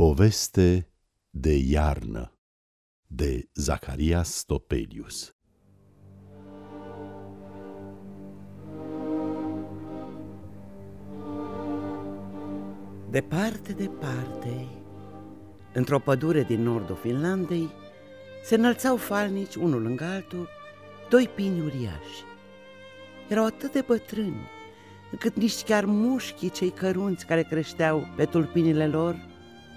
Poveste de iarnă de Zacaria Stopelius Departe, departe, într-o pădure din nordul Finlandei, se înălțau falnici, unul lângă altul, doi pini uriași. Erau atât de bătrâni, încât nici chiar mușchii cei cărunți care creșteau pe tulpinile lor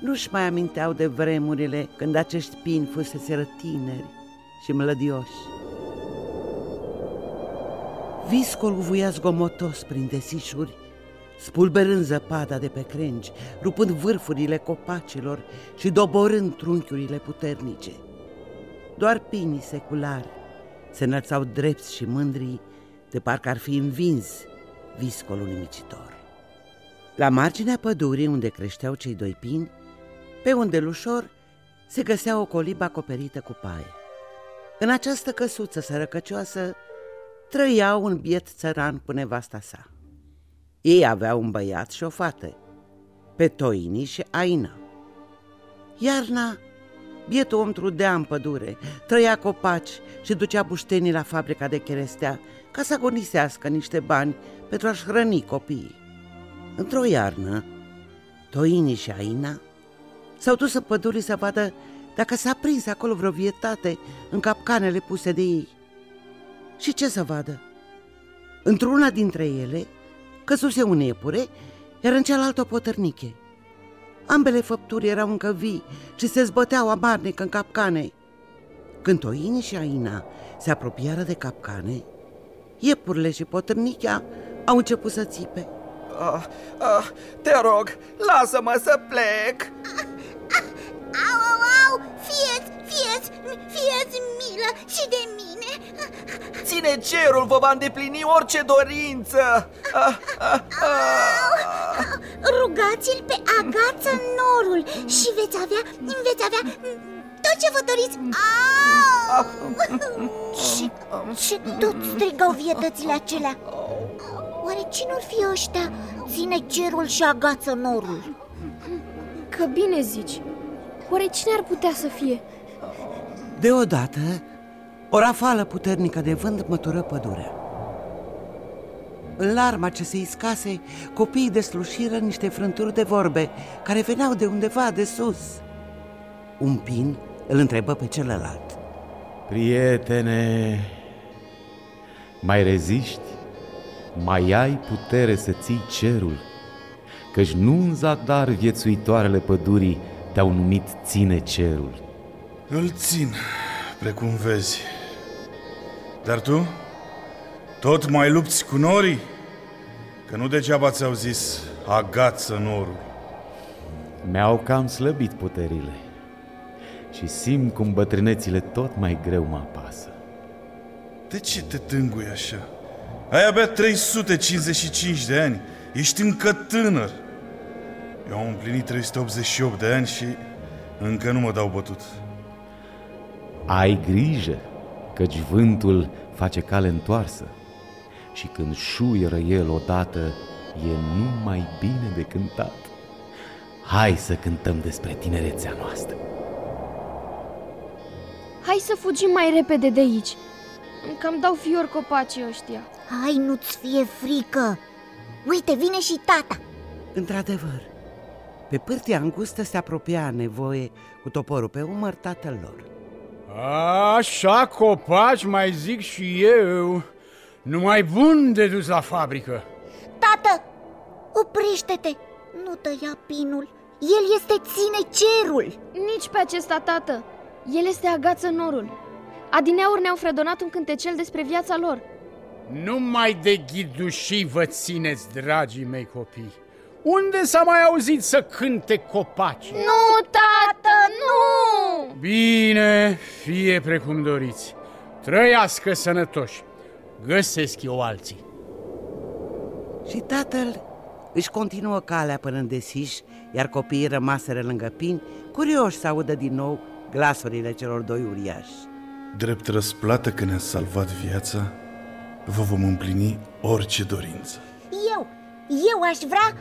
nu-și mai aminteau de vremurile când acești pini fuseseră tineri și mlădioși. Viscolul vuia zgomotos prin desișuri, spulberând zăpada de pe crengi, rupând vârfurile copacilor și doborând trunchiurile puternice. Doar pinii seculari se înălțau drepți și mândri, de parcă ar fi învins viscolul nimicitor. La marginea pădurii unde creșteau cei doi pini, pe un delușor se găsea o colibă acoperită cu paie. În această căsuță sărăcăcioasă trăia un biet țăran cu nevasta sa. Ei aveau un băiat și o fată, pe Toini și Aina. Iarna, bietul om trudea în pădure, trăia copaci și ducea buștenii la fabrica de cherestea ca să agonisească niște bani pentru a-și hrăni copiii. Într-o iarnă, Toini și Aina S-au dus în pădure să vadă dacă s-a prins acolo vreo vietate în capcanele puse de ei. Și ce să vadă? Într-una dintre ele căsuse un iepure, iar în cealaltă o potărniche. Ambele făpturi erau încă vii și se zbăteau amarnic în capcane. Când Toini și Aina se apropiară de capcane, iepurile și potărnichea au început să țipe. Ah, ah, te rog, lasă-mă să plec! Au, au, au! Fieți, fieți, fieți milă și de mine! Ține cerul vă va îndeplini orice dorință! Ah, ah, ah. Rugați-l pe agață norul și veți avea, veți avea tot ce vă doriți! Au! Și, și tot strigau vietățile acelea Oare cine or fi ăștia? Ține cerul și agață norul Că bine zici Oare cine ar putea să fie? Deodată, o rafală puternică de vânt mătură pădurea. În larma ce se iscase, copiii deslușiră niște frânturi de vorbe care veneau de undeva de sus. Un pin îl întrebă pe celălalt. Prietene, mai reziști? Mai ai putere să ții cerul? Căci nu în zadar viețuitoarele pădurii te-au numit ține cerul. Îl țin, precum vezi. Dar tu? Tot mai lupți cu norii? Că nu degeaba ți-au zis agață norul. Mi-au cam slăbit puterile și simt cum bătrânețile tot mai greu mă apasă. De ce te tângui așa? Ai abia 355 de ani, ești încă tânăr. Eu am împlinit 388 de ani și încă nu mă dau bătut. Ai grijă, căci vântul face cale întoarsă și când șuieră el odată, e numai bine de cântat. Hai să cântăm despre tinerețea noastră. Hai să fugim mai repede de aici. Îmi cam dau fior copacii ăștia. Hai, nu-ți fie frică! Uite, vine și tata! Într-adevăr, pe pârtia îngustă se apropia nevoie cu toporul pe umăr tatăl lor. Așa copaci mai zic și eu, numai bun de dus la fabrică. Tată, oprește-te! Nu tăia pinul, el este ține cerul! Nici pe acesta, tată, el este agață norul. Adineauri ne-au fredonat un cântecel despre viața lor. Nu mai de ghidușii vă țineți, dragii mei copii. Unde s-a mai auzit să cânte copaci? Nu, tată, nu! Bine, fie precum doriți. Trăiască sănătoși. Găsesc eu alții. Și tatăl își continuă calea până în desiș, iar copiii rămaseră lângă pin, curioși să audă din nou glasurile celor doi uriași. Drept răsplată că ne-a salvat viața, vă vom împlini orice dorință. Eu, eu aș vrea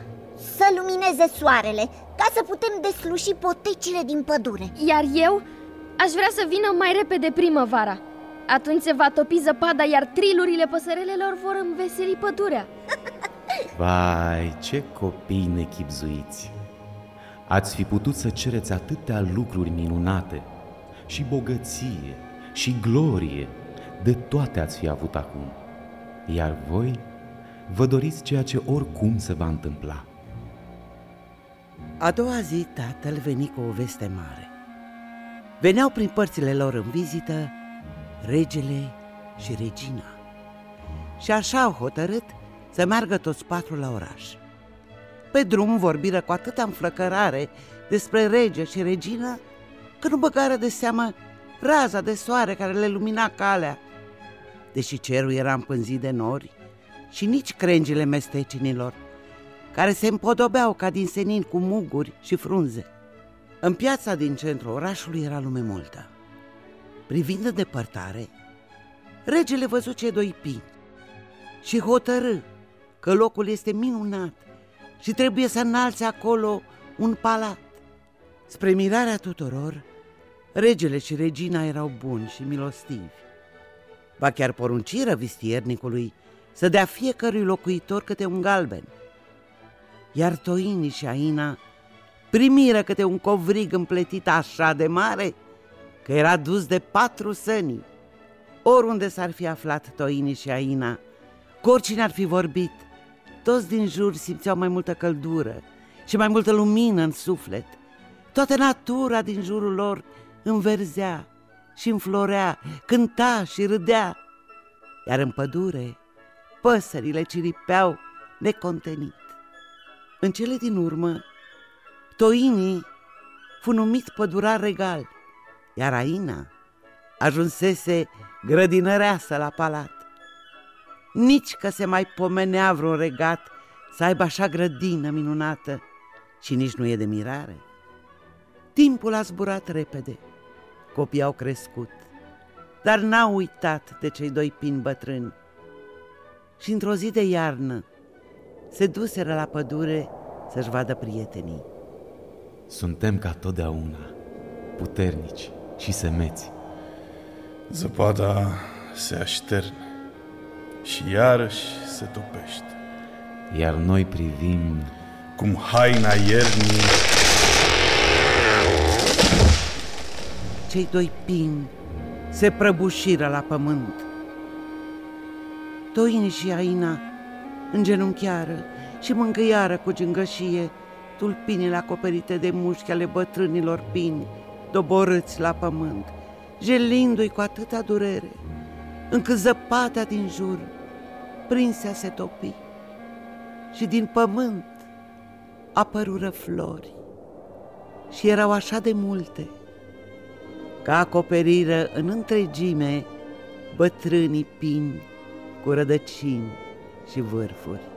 să lumineze soarele Ca să putem desluși potecile din pădure Iar eu aș vrea să vină mai repede primăvara Atunci se va topi zăpada, iar trilurile păsărelelor vor înveseli pădurea Vai, ce copii nechipzuiți! Ați fi putut să cereți atâtea lucruri minunate și bogăție și glorie, de toate ați fi avut acum. Iar voi vă doriți ceea ce oricum se va întâmpla. A doua zi tatăl veni cu o veste mare. Veneau prin părțile lor în vizită regele și regina. Și așa au hotărât să meargă toți patru la oraș. Pe drum vorbiră cu atâta înflăcărare despre rege și regină că nu băgară de seamă raza de soare care le lumina calea. Deși cerul era împânzit de nori și nici crengile mestecinilor, care se împodobeau ca din senin cu muguri și frunze. În piața din centrul orașului era lume multă. Privind în depărtare, regele văzut cei doi pinți și hotărâ că locul este minunat și trebuie să înalțe acolo un palat. Spre mirarea tuturor, regele și regina erau buni și milostivi. Ba chiar porunciră vistiernicului să dea fiecărui locuitor câte un galben. Iar Toini și Aina primiră câte un covrig împletit așa de mare că era dus de patru săni. Oriunde s-ar fi aflat Toini și Aina, cu oricine ar fi vorbit, toți din jur simțeau mai multă căldură și mai multă lumină în suflet. Toată natura din jurul lor înverzea și înflorea, cânta și râdea. Iar în pădure, păsările ciripeau necontenit. În cele din urmă, Toini fu numit pădurar regal, iar Aina ajunsese grădinăreasă la palat. Nici că se mai pomenea vreun regat să aibă așa grădină minunată și nici nu e de mirare. Timpul a zburat repede, copiii au crescut, dar n-au uitat de cei doi pini bătrâni. Și într-o zi de iarnă se duseră la pădure să-și vadă prietenii. Suntem ca totdeauna, puternici și semeți. Zăpada se așterne și iarăși se topește. Iar noi privim cum haina iernii Cei doi pini se prăbușiră la pământ. Toini și Aina îngenunchiară și mângâiară cu gângășie tulpinile acoperite de mușchi ale bătrânilor pini, doborâți la pământ, jelindu-i cu atâta durere, încât zăpada din jur prinsea se topi și din pământ apărură flori. Și erau așa de multe că acoperiră în întregime bătrânii pini cu rădăcini și vârfuri.